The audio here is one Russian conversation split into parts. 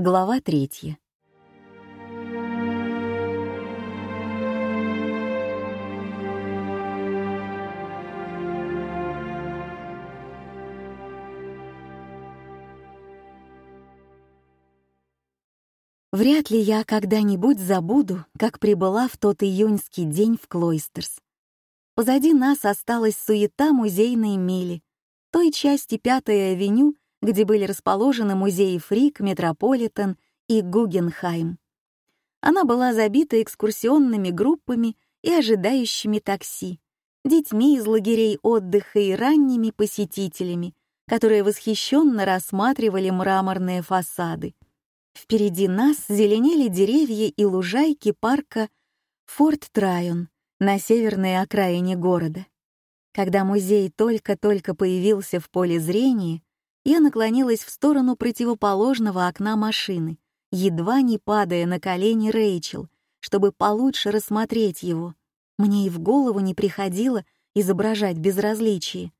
Глава третья. Вряд ли я когда-нибудь забуду, как прибыла в тот июньский день в Клойстерс. Позади нас осталась суета музейной мили, той части Пятой авеню, где были расположены музеи Фрик, Метрополитен и Гугенхайм. Она была забита экскурсионными группами и ожидающими такси, детьми из лагерей отдыха и ранними посетителями, которые восхищенно рассматривали мраморные фасады. Впереди нас зеленели деревья и лужайки парка Форт Трайон на северной окраине города. Когда музей только-только появился в поле зрения, я наклонилась в сторону противоположного окна машины, едва не падая на колени Рэйчел, чтобы получше рассмотреть его. Мне и в голову не приходило изображать безразличие.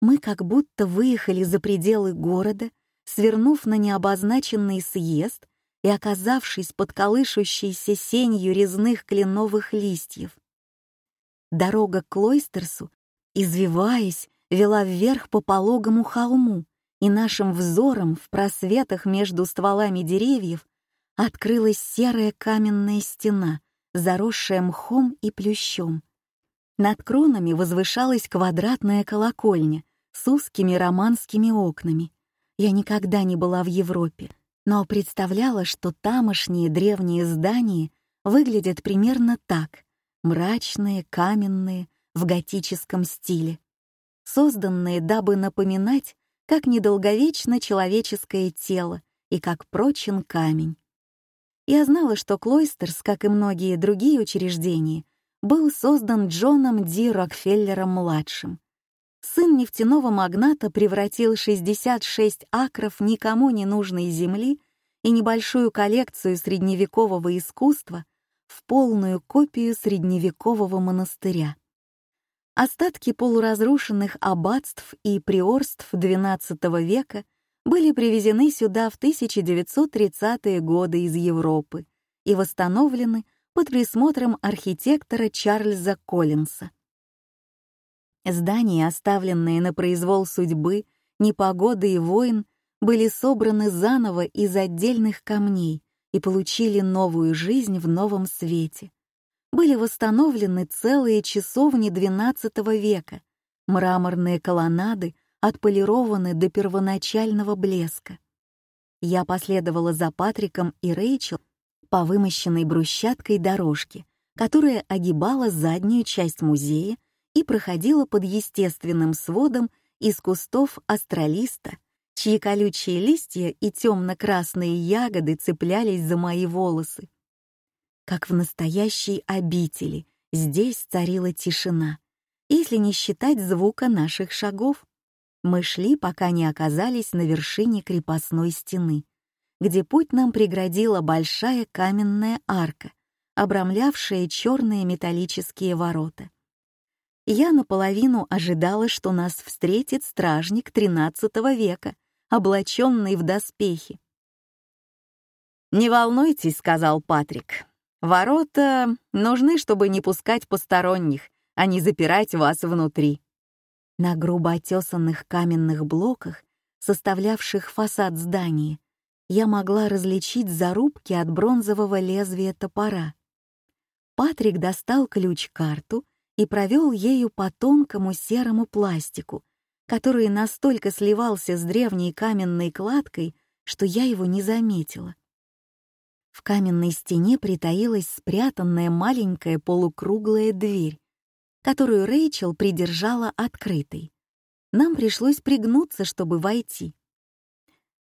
Мы как будто выехали за пределы города, свернув на необозначенный съезд и оказавшись под колышущейся сенью резных кленовых листьев. Дорога к Лойстерсу, извиваясь, вела вверх по пологому холму, и нашим взором в просветах между стволами деревьев открылась серая каменная стена, заросшая мхом и плющом. Над кронами возвышалась квадратная колокольня с узкими романскими окнами. Я никогда не была в Европе, но представляла, что тамошние древние здания выглядят примерно так — мрачные, каменные, в готическом стиле. Созданные, дабы напоминать как недолговечно человеческое тело и как прочен камень. Я знала, что Клойстерс, как и многие другие учреждения, был создан Джоном Ди Рокфеллером-младшим. Сын нефтяного магната превратил 66 акров никому не нужной земли и небольшую коллекцию средневекового искусства в полную копию средневекового монастыря. Остатки полуразрушенных аббатств и приорств XII века были привезены сюда в 1930-е годы из Европы и восстановлены под присмотром архитектора Чарльза Коллинса. Здания, оставленные на произвол судьбы, непогоды и войн, были собраны заново из отдельных камней и получили новую жизнь в новом свете — были восстановлены целые часовни XII века, мраморные колоннады отполированы до первоначального блеска. Я последовала за Патриком и Рэйчел по вымощенной брусчаткой дорожке, которая огибала заднюю часть музея и проходила под естественным сводом из кустов астролиста, чьи колючие листья и темно-красные ягоды цеплялись за мои волосы как в настоящей обители, здесь царила тишина, если не считать звука наших шагов. Мы шли, пока не оказались на вершине крепостной стены, где путь нам преградила большая каменная арка, обрамлявшая черные металлические ворота. Я наполовину ожидала, что нас встретит стражник XIII века, облаченный в доспехи. «Не волнуйтесь», — сказал Патрик, Ворота нужны, чтобы не пускать посторонних, а не запирать вас внутри. На грубо отесанных каменных блоках, составлявших фасад здания, я могла различить зарубки от бронзового лезвия топора. Патрик достал ключ-карту и провел ею по тонкому серому пластику, который настолько сливался с древней каменной кладкой, что я его не заметила. В каменной стене притаилась спрятанная маленькая полукруглая дверь, которую Рэйчел придержала открытой. Нам пришлось пригнуться, чтобы войти.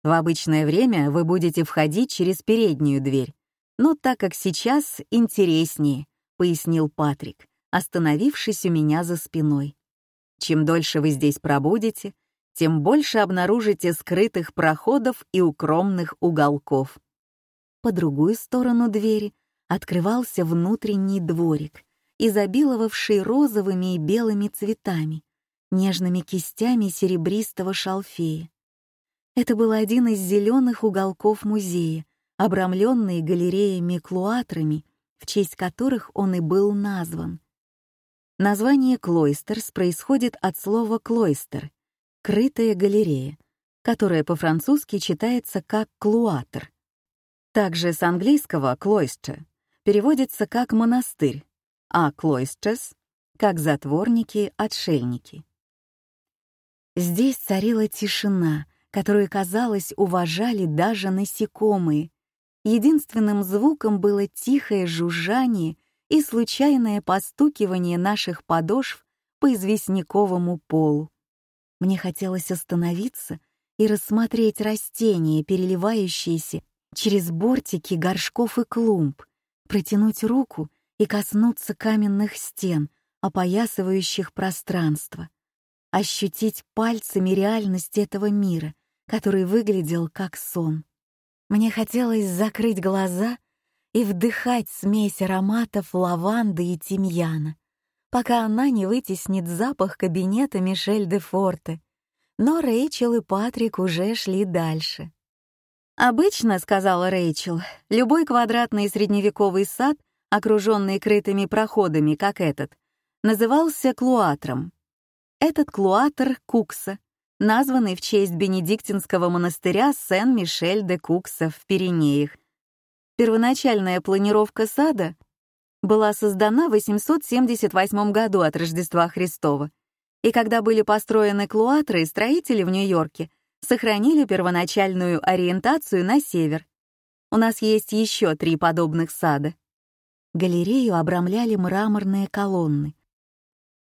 В обычное время вы будете входить через переднюю дверь, но так как сейчас интереснее, пояснил Патрик, остановившись у меня за спиной. Чем дольше вы здесь пробудете, тем больше обнаружите скрытых проходов и укромных уголков по другую сторону двери открывался внутренний дворик, изобиловавший розовыми и белыми цветами, нежными кистями серебристого шалфея. Это был один из зеленых уголков музея, обрамленный галереями-клуатрами, в честь которых он и был назван. Название «Клойстерс» происходит от слова «клойстер» — «крытая галерея», которая по-французски читается как «клуатр», также с английского «клойстер» переводится как «монастырь», а «клойстерс» — как «затворники-отшельники». Здесь царила тишина, которую, казалось, уважали даже насекомые. Единственным звуком было тихое жужжание и случайное постукивание наших подошв по известняковому полу. Мне хотелось остановиться и рассмотреть растения, переливающиеся через бортики горшков и клумб, протянуть руку и коснуться каменных стен, опоясывающих пространство, ощутить пальцами реальность этого мира, который выглядел как сон. Мне хотелось закрыть глаза и вдыхать смесь ароматов лаванды и тимьяна, пока она не вытеснит запах кабинета Мишель де Форте. Но Рэйчел и Патрик уже шли дальше. «Обычно, — сказала Рэйчел, — любой квадратный средневековый сад, окруженный крытыми проходами, как этот, назывался клуатром. Этот клуатр — Кукса, названный в честь бенедиктинского монастыря Сен-Мишель-де-Кукса в Пиренеях. Первоначальная планировка сада была создана в 878 году от Рождества Христова, и когда были построены клуатры, строители в Нью-Йорке — сохранили первоначальную ориентацию на север. У нас есть еще три подобных сада. Галерею обрамляли мраморные колонны,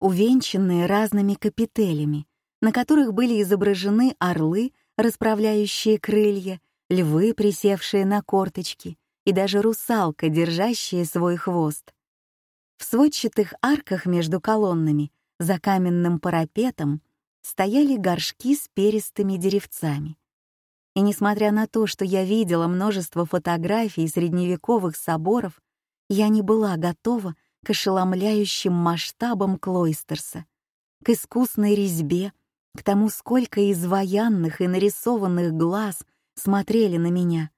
увенчанные разными капителями, на которых были изображены орлы, расправляющие крылья, львы, присевшие на корточки, и даже русалка, держащая свой хвост. В сводчатых арках между колоннами, за каменным парапетом, стояли горшки с перистыми деревцами. И несмотря на то, что я видела множество фотографий средневековых соборов, я не была готова к ошеломляющим масштабам Клойстерса, к искусной резьбе, к тому, сколько изваянных и нарисованных глаз смотрели на меня,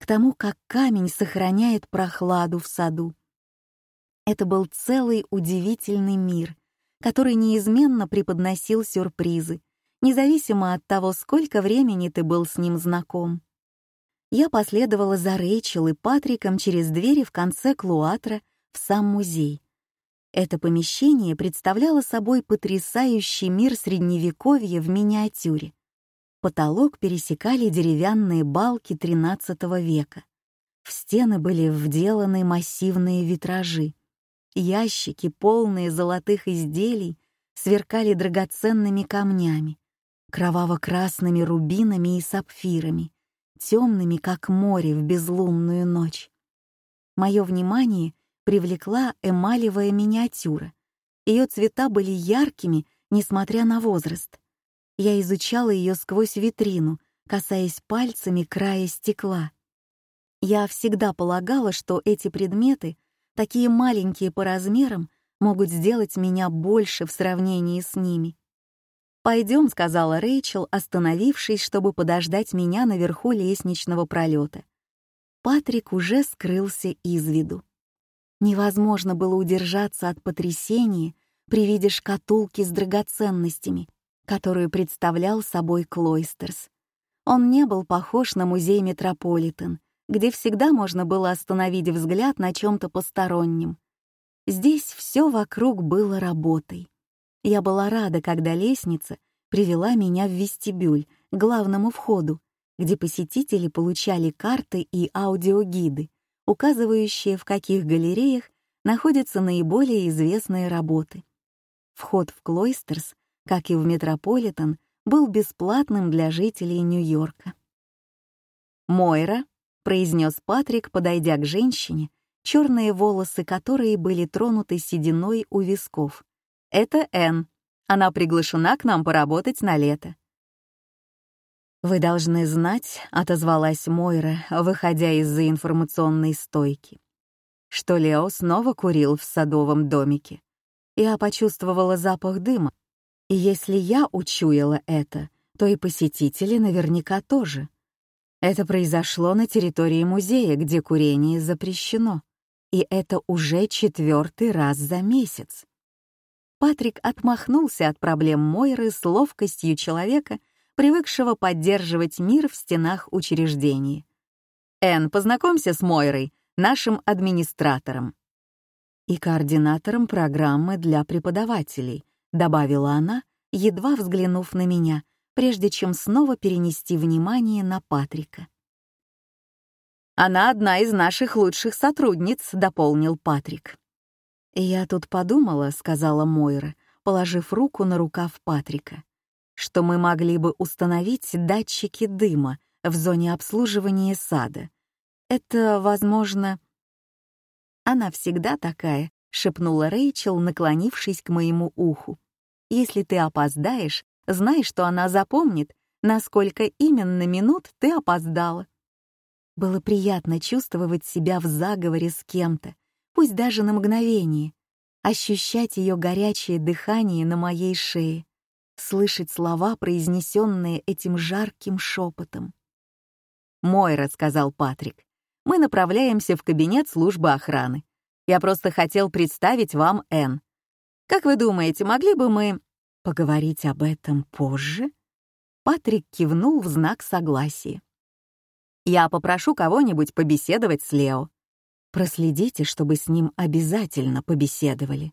к тому, как камень сохраняет прохладу в саду. Это был целый удивительный мир, который неизменно преподносил сюрпризы, независимо от того, сколько времени ты был с ним знаком. Я последовала за Рэйчел и Патриком через двери в конце Клуатра в сам музей. Это помещение представляло собой потрясающий мир Средневековья в миниатюре. Потолок пересекали деревянные балки XIII века. В стены были вделаны массивные витражи. Ящики, полные золотых изделий, сверкали драгоценными камнями, кроваво-красными рубинами и сапфирами, темными, как море в безлунную ночь. Мое внимание привлекла эмалевая миниатюра. Ее цвета были яркими, несмотря на возраст. Я изучала ее сквозь витрину, касаясь пальцами края стекла. Я всегда полагала, что эти предметы такие маленькие по размерам, могут сделать меня больше в сравнении с ними. «Пойдем», — сказала Рэйчел, остановившись, чтобы подождать меня наверху лестничного пролета. Патрик уже скрылся из виду. Невозможно было удержаться от потрясения при виде шкатулки с драгоценностями, которую представлял собой Клойстерс. Он не был похож на музей Метрополитен, где всегда можно было остановить взгляд на чем-то постороннем. Здесь все вокруг было работой. Я была рада, когда лестница привела меня в вестибюль, к главному входу, где посетители получали карты и аудиогиды, указывающие, в каких галереях находятся наиболее известные работы. Вход в Клойстерс, как и в Метрополитен, был бесплатным для жителей Нью-Йорка. Мойра произнес Патрик, подойдя к женщине, черные волосы которой были тронуты сединой у висков. «Это Энн. Она приглашена к нам поработать на лето». «Вы должны знать», — отозвалась Мойра, выходя из-за информационной стойки, что Лео снова курил в садовом домике. Я почувствовала запах дыма. И если я учуяла это, то и посетители наверняка тоже. Это произошло на территории музея, где курение запрещено. И это уже четвертый раз за месяц. Патрик отмахнулся от проблем Мойры с ловкостью человека, привыкшего поддерживать мир в стенах учреждений. «Энн, познакомься с Мойрой, нашим администратором» и координатором программы для преподавателей, добавила она, едва взглянув на меня, прежде чем снова перенести внимание на Патрика. «Она одна из наших лучших сотрудниц», — дополнил Патрик. «Я тут подумала», — сказала Мойра, положив руку на рукав Патрика, «что мы могли бы установить датчики дыма в зоне обслуживания сада. Это, возможно...» «Она всегда такая», — шепнула Рэйчел, наклонившись к моему уху. «Если ты опоздаешь, Знай, что она запомнит, насколько именно минут ты опоздала. Было приятно чувствовать себя в заговоре с кем-то, пусть даже на мгновение, ощущать ее горячее дыхание на моей шее, слышать слова, произнесенные этим жарким шепотом. «Мой», — рассказал Патрик, — «мы направляемся в кабинет службы охраны. Я просто хотел представить вам Энн. Как вы думаете, могли бы мы поговорить об этом позже?» Патрик кивнул в знак согласия. «Я попрошу кого-нибудь побеседовать с Лео. Проследите, чтобы с ним обязательно побеседовали».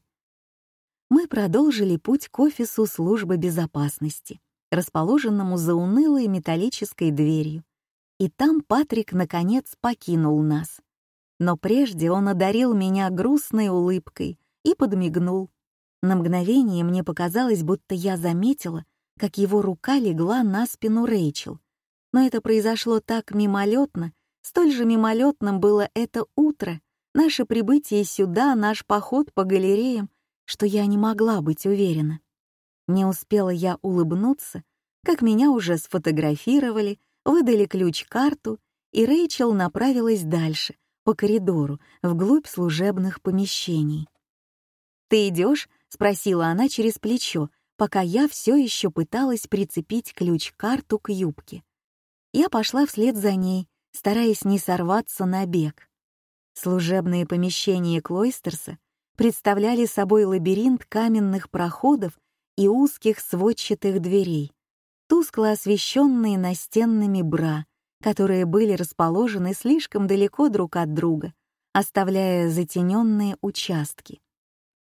Мы продолжили путь к офису службы безопасности, расположенному за унылой металлической дверью. И там Патрик, наконец, покинул нас. Но прежде он одарил меня грустной улыбкой и подмигнул — на мгновение мне показалось, будто я заметила, как его рука легла на спину Рэйчел. Но это произошло так мимолетно, столь же мимолетным было это утро, наше прибытие сюда, наш поход по галереям, что я не могла быть уверена. Не успела я улыбнуться, как меня уже сфотографировали, выдали ключ-карту, и Рэйчел направилась дальше, по коридору, вглубь служебных помещений. «Ты идешь — спросила она через плечо, пока я все еще пыталась прицепить ключ-карту к юбке. Я пошла вслед за ней, стараясь не сорваться на бег. Служебные помещения Клойстерса представляли собой лабиринт каменных проходов и узких сводчатых дверей, тускло освещенные настенными бра, которые были расположены слишком далеко друг от друга, оставляя затененные участки.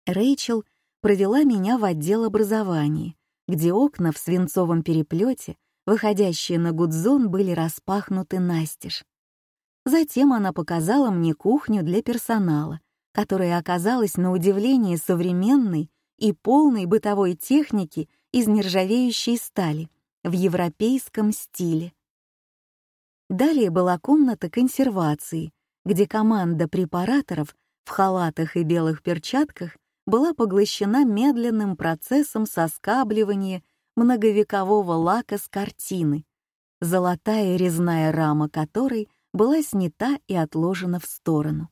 Рэйчел — провела меня в отдел образования, где окна в свинцовом переплете, выходящие на гудзон, были распахнуты настежь. Затем она показала мне кухню для персонала, которая оказалась на удивление современной и полной бытовой техники из нержавеющей стали в европейском стиле. Далее была комната консервации, где команда препараторов в халатах и белых перчатках была поглощена медленным процессом соскабливания многовекового лака с картины, золотая резная рама которой была снята и отложена в сторону.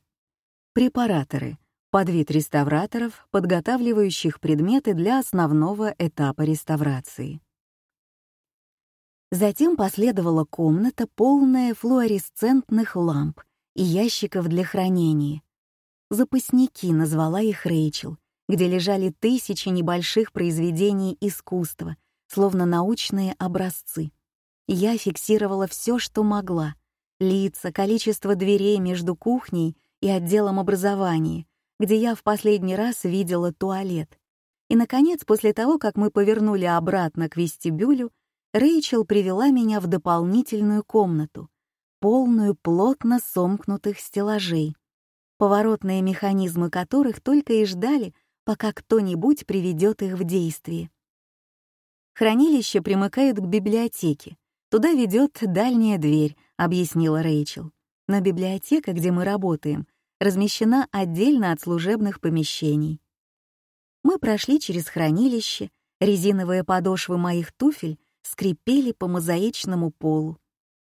Препараторы — под вид реставраторов, подготавливающих предметы для основного этапа реставрации. Затем последовала комната, полная флуоресцентных ламп и ящиков для хранения. «Запасники» назвала их Рэйчел, где лежали тысячи небольших произведений искусства, словно научные образцы. Я фиксировала все, что могла. Лица, количество дверей между кухней и отделом образования, где я в последний раз видела туалет. И, наконец, после того, как мы повернули обратно к вестибюлю, Рэйчел привела меня в дополнительную комнату, полную плотно сомкнутых стеллажей, поворотные механизмы которых только и ждали, пока кто-нибудь приведет их в действие. Хранилище примыкает к библиотеке. Туда ведет дальняя дверь, объяснила Рэйчел. Но библиотека, где мы работаем, размещена отдельно от служебных помещений. Мы прошли через хранилище, резиновые подошвы моих туфель скрипели по мозаичному полу.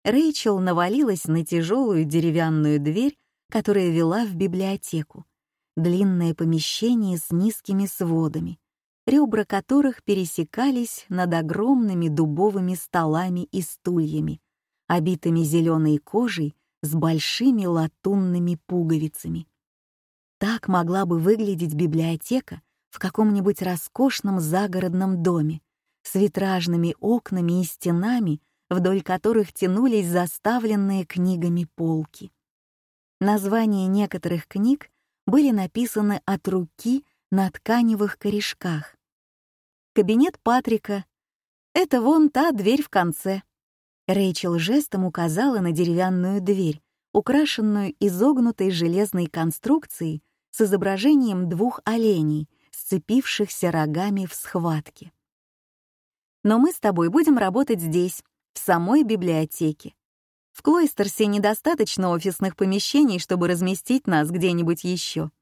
Рэйчел навалилась на тяжелую деревянную дверь, которая вела в библиотеку, длинное помещение с низкими сводами, ребра которых пересекались над огромными дубовыми столами и стульями, обитыми зеленой кожей с большими латунными пуговицами. Так могла бы выглядеть библиотека в каком-нибудь роскошном загородном доме с витражными окнами и стенами, вдоль которых тянулись заставленные книгами полки. Названия некоторых книг были написаны от руки на тканевых корешках. Кабинет Патрика. Это вон та дверь в конце. Рэйчел жестом указала на деревянную дверь, украшенную изогнутой железной конструкцией с изображением двух оленей, сцепившихся рогами в схватке. Но мы с тобой будем работать здесь, в самой библиотеке. В Клойстерсе недостаточно офисных помещений, чтобы разместить нас где-нибудь еще.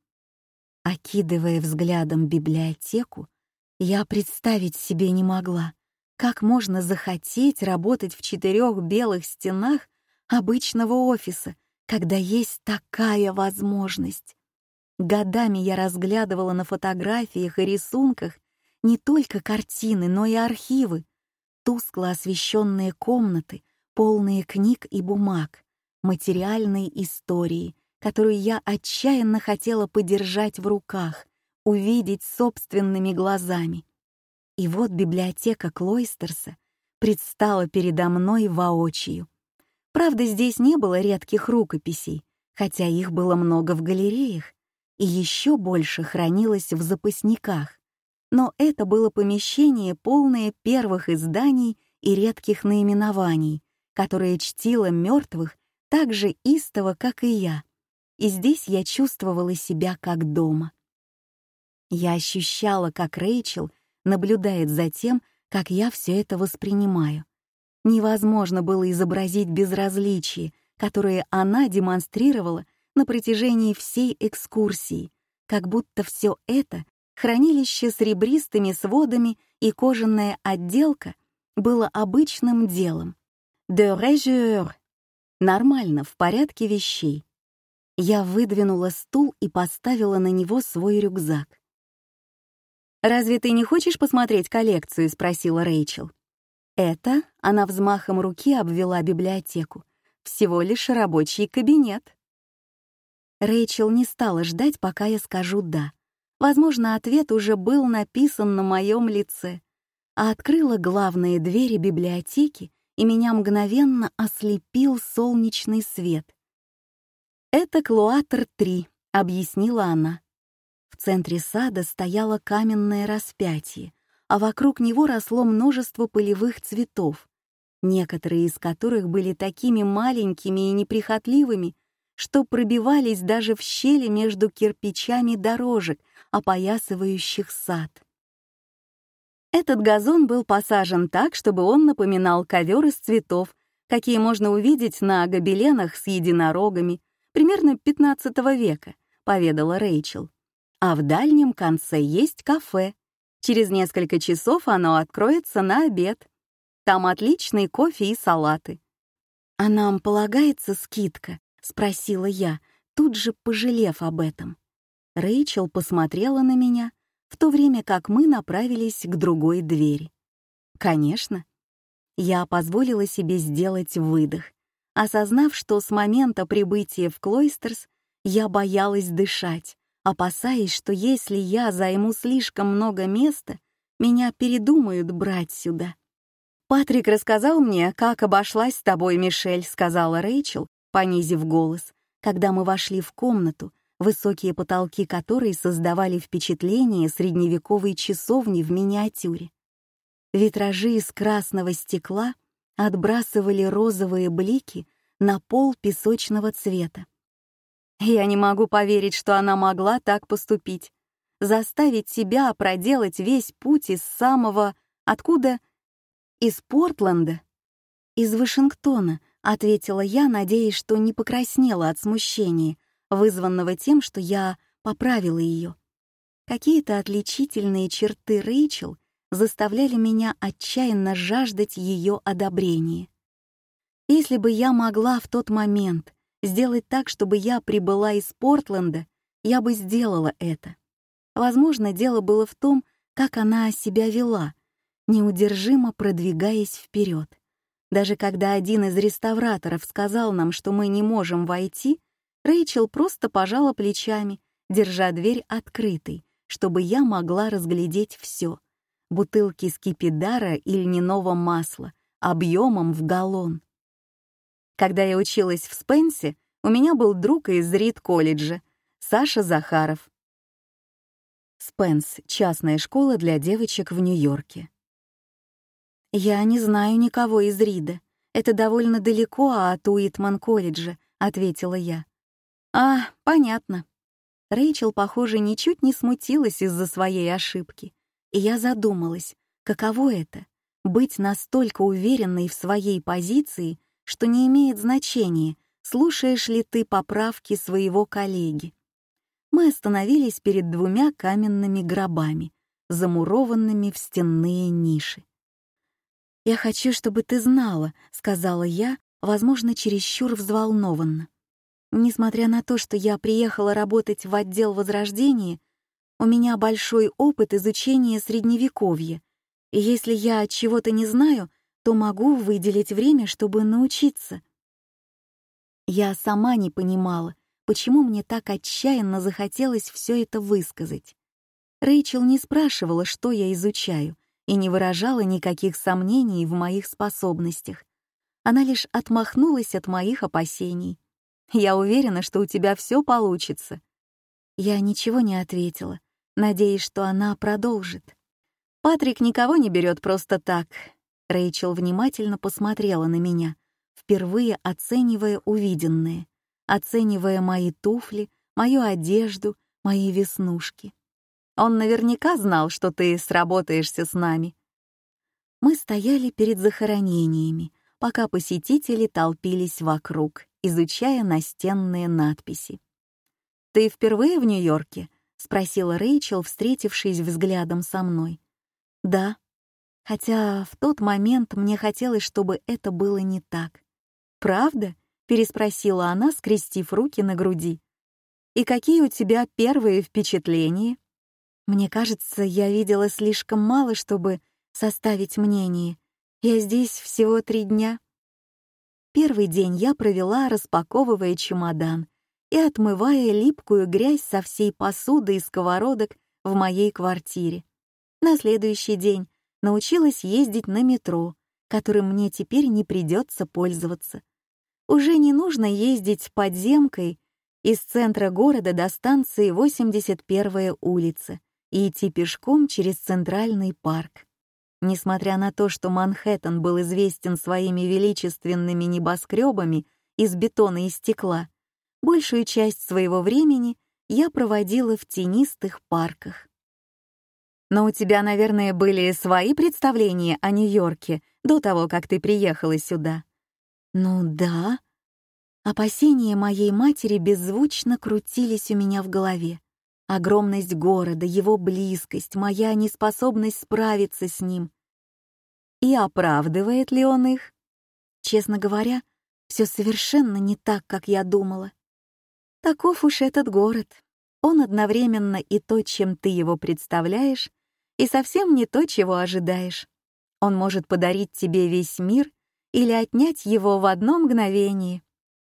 Окидывая взглядом библиотеку, я представить себе не могла, как можно захотеть работать в четырех белых стенах обычного офиса, когда есть такая возможность. Годами я разглядывала на фотографиях и рисунках не только картины, но и архивы, тускло освещенные комнаты — полные книг и бумаг, материальной истории, которую я отчаянно хотела подержать в руках, увидеть собственными глазами. И вот библиотека Клойстерса предстала передо мной воочию. Правда, здесь не было редких рукописей, хотя их было много в галереях, и еще больше хранилось в запасниках. Но это было помещение, полное первых изданий и редких наименований, которая чтила мертвых так же истово, как и я, и здесь я чувствовала себя как дома. Я ощущала, как Рэйчел наблюдает за тем, как я все это воспринимаю. Невозможно было изобразить безразличие, которое она демонстрировала на протяжении всей экскурсии, как будто все это — хранилище с ребристыми сводами и кожаная отделка — было обычным делом, «Дережер!» Нормально, в порядке вещей. Я выдвинула стул и поставила на него свой рюкзак. «Разве ты не хочешь посмотреть коллекцию?» — спросила Рэйчел. «Это...» — она взмахом руки обвела библиотеку. «Всего лишь рабочий кабинет». Рэйчел не стала ждать, пока я скажу «да». Возможно, ответ уже был написан на моем лице, а открыла главные двери библиотеки и меня мгновенно ослепил солнечный свет. «Это Клуатор-3», — объяснила она. В центре сада стояло каменное распятие, а вокруг него росло множество полевых цветов, некоторые из которых были такими маленькими и неприхотливыми, что пробивались даже в щели между кирпичами дорожек, опоясывающих сад. Этот газон был посажен так, чтобы он напоминал ковер из цветов, какие можно увидеть на гобеленах с единорогами, примерно 15 века, поведала Рэйчел. А в дальнем конце есть кафе. Через несколько часов оно откроется на обед. Там отличный кофе и салаты. «А нам полагается скидка?» — спросила я, тут же пожалев об этом. Рэйчел посмотрела на меня, в то время как мы направились к другой двери. Конечно. Я позволила себе сделать выдох, осознав, что с момента прибытия в Клойстерс я боялась дышать, опасаясь, что если я займу слишком много места, меня передумают брать сюда. «Патрик рассказал мне, как обошлась с тобой Мишель», — сказала Рэйчел, понизив голос, когда мы вошли в комнату, высокие потолки которой создавали впечатление средневековой часовни в миниатюре. Витражи из красного стекла отбрасывали розовые блики на пол песочного цвета. Я не могу поверить, что она могла так поступить. Заставить себя проделать весь путь из самого... Откуда? Из Портленда? Из Вашингтона, ответила я, надеясь, что не покраснела от смущения, вызванного тем, что я поправила ее. Какие-то отличительные черты Рэйчел заставляли меня отчаянно жаждать ее одобрения. Если бы я могла в тот момент сделать так, чтобы я прибыла из Портленда, я бы сделала это. Возможно, дело было в том, как она себя вела, неудержимо продвигаясь вперед. Даже когда один из реставраторов сказал нам, что мы не можем войти — Рэйчел просто пожала плечами, держа дверь открытой, чтобы я могла разглядеть все. Бутылки скипидара и льняного масла объемом в галлон. Когда я училась в Спенсе, у меня был друг из Рид-колледжа, Саша Захаров. Спенс — частная школа для девочек в Нью-Йорке. «Я не знаю никого из Рида. Это довольно далеко от Уитман-колледжа», — ответила я. «А, понятно». Рэйчел, похоже, ничуть не смутилась из-за своей ошибки. И я задумалась, каково это — быть настолько уверенной в своей позиции, что не имеет значения, слушаешь ли ты поправки своего коллеги. Мы остановились перед двумя каменными гробами, замурованными в стенные ниши. «Я хочу, чтобы ты знала», — сказала я, возможно, чересчур взволнованно. Несмотря на то, что я приехала работать в отдел Возрождения, у меня большой опыт изучения Средневековья, и если я чего-то не знаю, то могу выделить время, чтобы научиться. Я сама не понимала, почему мне так отчаянно захотелось все это высказать. Рэйчел не спрашивала, что я изучаю, и не выражала никаких сомнений в моих способностях. Она лишь отмахнулась от моих опасений я уверена, что у тебя все получится». Я ничего не ответила, надеясь, что она продолжит. «Патрик никого не берет просто так». Рэйчел внимательно посмотрела на меня, впервые оценивая увиденное, оценивая мои туфли, мою одежду, мои веснушки. Он наверняка знал, что ты сработаешься с нами. Мы стояли перед захоронениями, пока посетители толпились вокруг, изучая настенные надписи. «Ты впервые в Нью-Йорке?» — спросила Рэйчел, встретившись взглядом со мной. «Да». Хотя в тот момент мне хотелось, чтобы это было не так. «Правда?» — переспросила она, скрестив руки на груди. «И какие у тебя первые впечатления?» «Мне кажется, я видела слишком мало, чтобы составить мнение», я здесь всего три дня. Первый день я провела, распаковывая чемодан и отмывая липкую грязь со всей посуды и сковородок в моей квартире. На следующий день научилась ездить на метро, которым мне теперь не придется пользоваться. Уже не нужно ездить подземкой из центра города до станции 81-я улица и идти пешком через Центральный парк. Несмотря на то, что Манхэттен был известен своими величественными небоскребами из бетона и стекла, большую часть своего времени я проводила в тенистых парках. Но у тебя, наверное, были свои представления о Нью-Йорке до того, как ты приехала сюда. Ну да. Опасения моей матери беззвучно крутились у меня в голове. Огромность города, его близкость, моя неспособность справиться с ним. И оправдывает ли он их? Честно говоря, все совершенно не так, как я думала. Таков уж этот город. Он одновременно и то, чем ты его представляешь, и совсем не то, чего ожидаешь. Он может подарить тебе весь мир или отнять его в одно мгновение.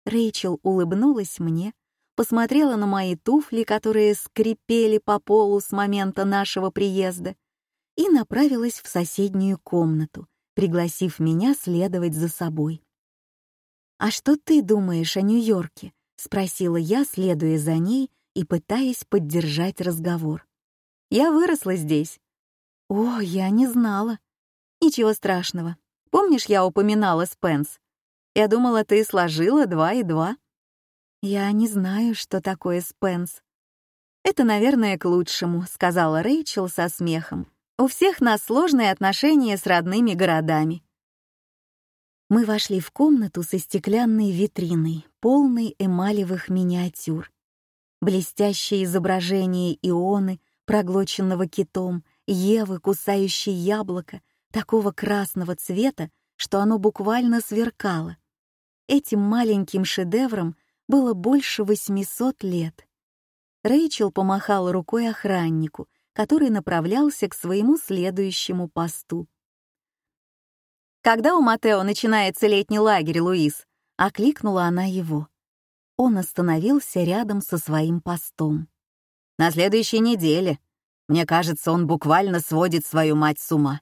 Рэйчел улыбнулась мне, — посмотрела на мои туфли, которые скрипели по полу с момента нашего приезда, и направилась в соседнюю комнату, пригласив меня следовать за собой. «А что ты думаешь о Нью-Йорке?» — спросила я, следуя за ней и пытаясь поддержать разговор. «Я выросла здесь». «О, я не знала». «Ничего страшного. Помнишь, я упоминала Спенс? Я думала, ты сложила два и два». «Я не знаю, что такое Спенс». «Это, наверное, к лучшему», — сказала Рэйчел со смехом. «У всех нас сложные отношения с родными городами». Мы вошли в комнату со стеклянной витриной, полной эмалевых миниатюр. Блестящее изображение Ионы, проглоченного китом, Евы, кусающей яблоко, такого красного цвета, что оно буквально сверкало. Этим маленьким шедевром — было больше 800 лет. Рэйчел помахала рукой охраннику, который направлялся к своему следующему посту. «Когда у Матео начинается летний лагерь, Луис?» — окликнула она его. Он остановился рядом со своим постом. «На следующей неделе. Мне кажется, он буквально сводит свою мать с ума.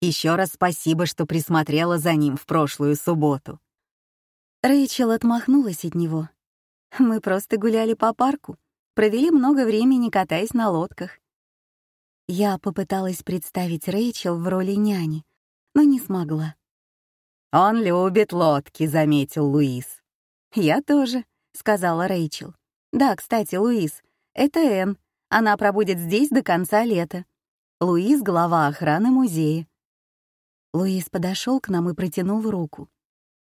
Еще раз спасибо, что присмотрела за ним в прошлую субботу». Рэйчел отмахнулась от него. Мы просто гуляли по парку, провели много времени, катаясь на лодках. Я попыталась представить Рэйчел в роли няни, но не смогла. «Он любит лодки», — заметил Луис. «Я тоже», — сказала Рэйчел. «Да, кстати, Луис, это Энн. Она пробудет здесь до конца лета. Луис — глава охраны музея». Луис подошел к нам и протянул руку.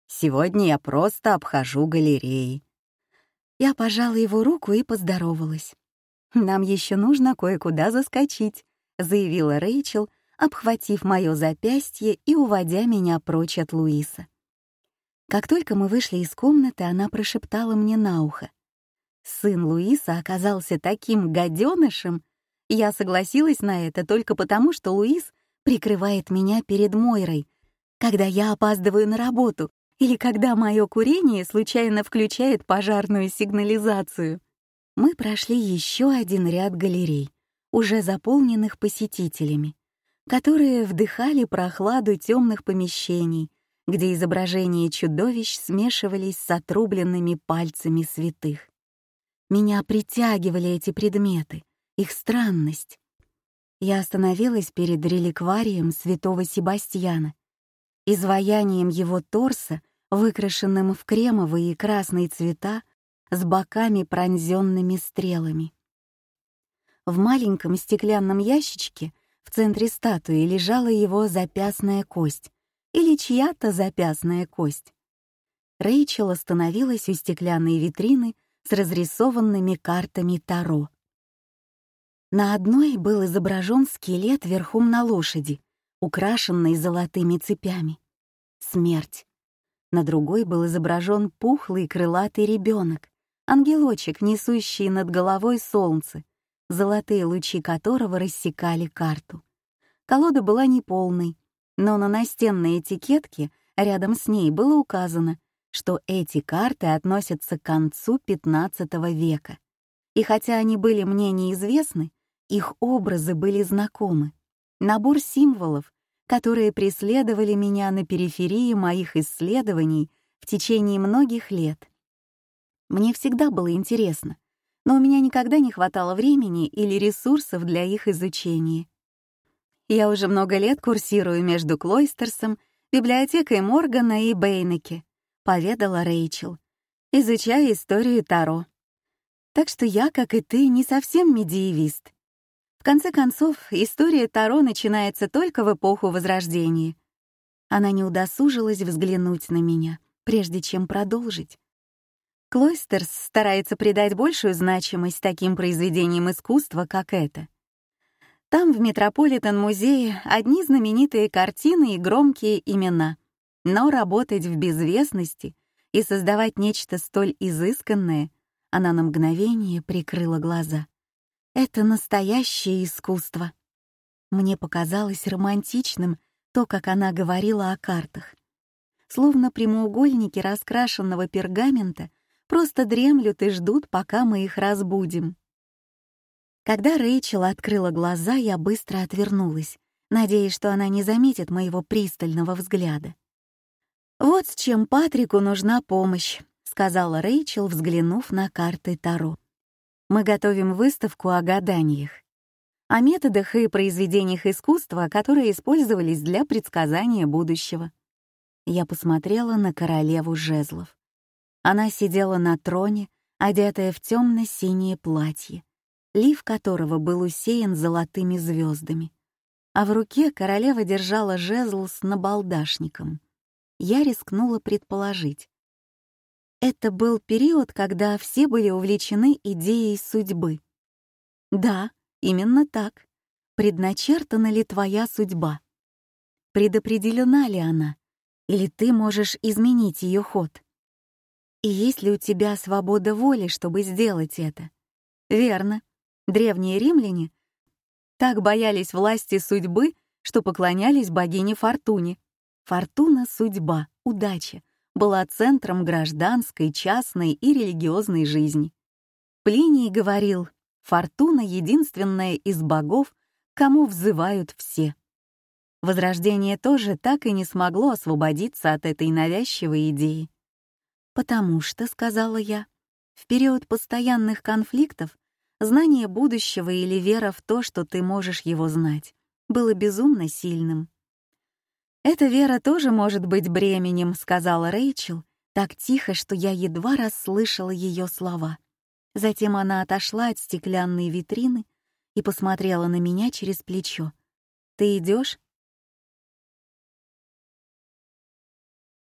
«Сегодня я просто обхожу галереи», Я пожала его руку и поздоровалась. «Нам еще нужно кое-куда заскочить», — заявила Рэйчел, обхватив мое запястье и уводя меня прочь от Луиса. Как только мы вышли из комнаты, она прошептала мне на ухо. Сын Луиса оказался таким гаденышем. Я согласилась на это только потому, что Луис прикрывает меня перед Мойрой, когда я опаздываю на работу И когда мое курение случайно включает пожарную сигнализацию. Мы прошли еще один ряд галерей, уже заполненных посетителями, которые вдыхали прохладу темных помещений, где изображения чудовищ смешивались с отрубленными пальцами святых. Меня притягивали эти предметы, их странность. Я остановилась перед реликварием святого Себастьяна, Изваянием его торса, выкрашенным в кремовые и красные цвета, с боками, пронзенными стрелами. В маленьком стеклянном ящичке в центре статуи лежала его запястная кость или чья-то запястная кость. Рэйчел остановилась у стеклянной витрины с разрисованными картами Таро. На одной был изображен скелет верхом на лошади, украшенной золотыми цепями. Смерть. На другой был изображен пухлый крылатый ребенок, ангелочек, несущий над головой солнце, золотые лучи которого рассекали карту. Колода была неполной, но на настенной этикетке рядом с ней было указано, что эти карты относятся к концу XV века. И хотя они были мне неизвестны, их образы были знакомы. Набор символов, которые преследовали меня на периферии моих исследований в течение многих лет. Мне всегда было интересно, но у меня никогда не хватало времени или ресурсов для их изучения. Я уже много лет курсирую между Клойстерсом, библиотекой Моргана и Бейнеке, поведала Рэйчел, изучая историю Таро. Так что я, как и ты, не совсем медиевист, конце концов, история Таро начинается только в эпоху Возрождения. Она не удосужилась взглянуть на меня, прежде чем продолжить. Клойстерс старается придать большую значимость таким произведениям искусства, как это. Там, в Метрополитен-музее, одни знаменитые картины и громкие имена. Но работать в безвестности и создавать нечто столь изысканное, она на мгновение прикрыла глаза. Это настоящее искусство. Мне показалось романтичным то, как она говорила о картах. Словно прямоугольники раскрашенного пергамента просто дремлют и ждут, пока мы их разбудим. Когда Рэйчел открыла глаза, я быстро отвернулась, надеясь, что она не заметит моего пристального взгляда. «Вот с чем Патрику нужна помощь», — сказала Рэйчел, взглянув на карты Таро. Мы готовим выставку о гаданиях, о методах и произведениях искусства, которые использовались для предсказания будущего. Я посмотрела на королеву жезлов. Она сидела на троне, одетая в темно-синее платье, лиф которого был усеян золотыми звездами, а в руке королева держала жезл с набалдашником. Я рискнула предположить, это был период, когда все были увлечены идеей судьбы. Да, именно так. Предначертана ли твоя судьба? Предопределена ли она? Или ты можешь изменить ее ход? И есть ли у тебя свобода воли, чтобы сделать это? Верно. Древние римляне так боялись власти судьбы, что поклонялись богине Фортуне. Фортуна — судьба, удача — была центром гражданской, частной и религиозной жизни. Плиний говорил, «Фортуна — единственная из богов, кому взывают все». Возрождение тоже так и не смогло освободиться от этой навязчивой идеи. «Потому что», — сказала я, — «в период постоянных конфликтов знание будущего или вера в то, что ты можешь его знать, было безумно сильным». «Эта Вера тоже может быть бременем», — сказала Рэйчел, так тихо, что я едва расслышала ее слова. Затем она отошла от стеклянной витрины и посмотрела на меня через плечо. «Ты идешь?